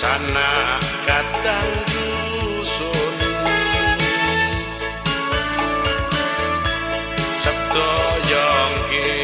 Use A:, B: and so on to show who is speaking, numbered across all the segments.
A: sana katang dusun. Sedoyong kita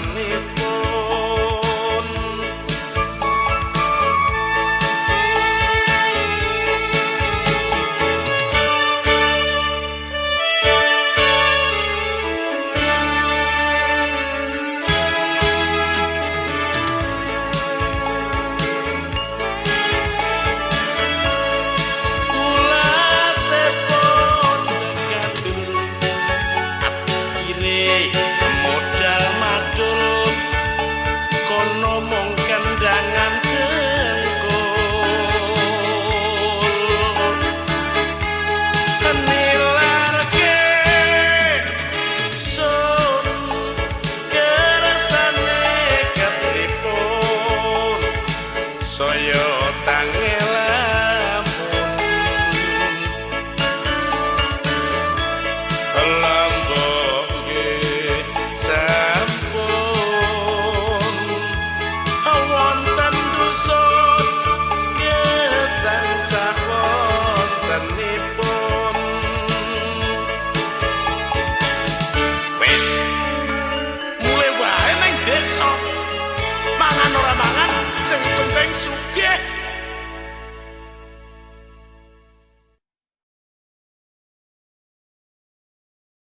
A: me song.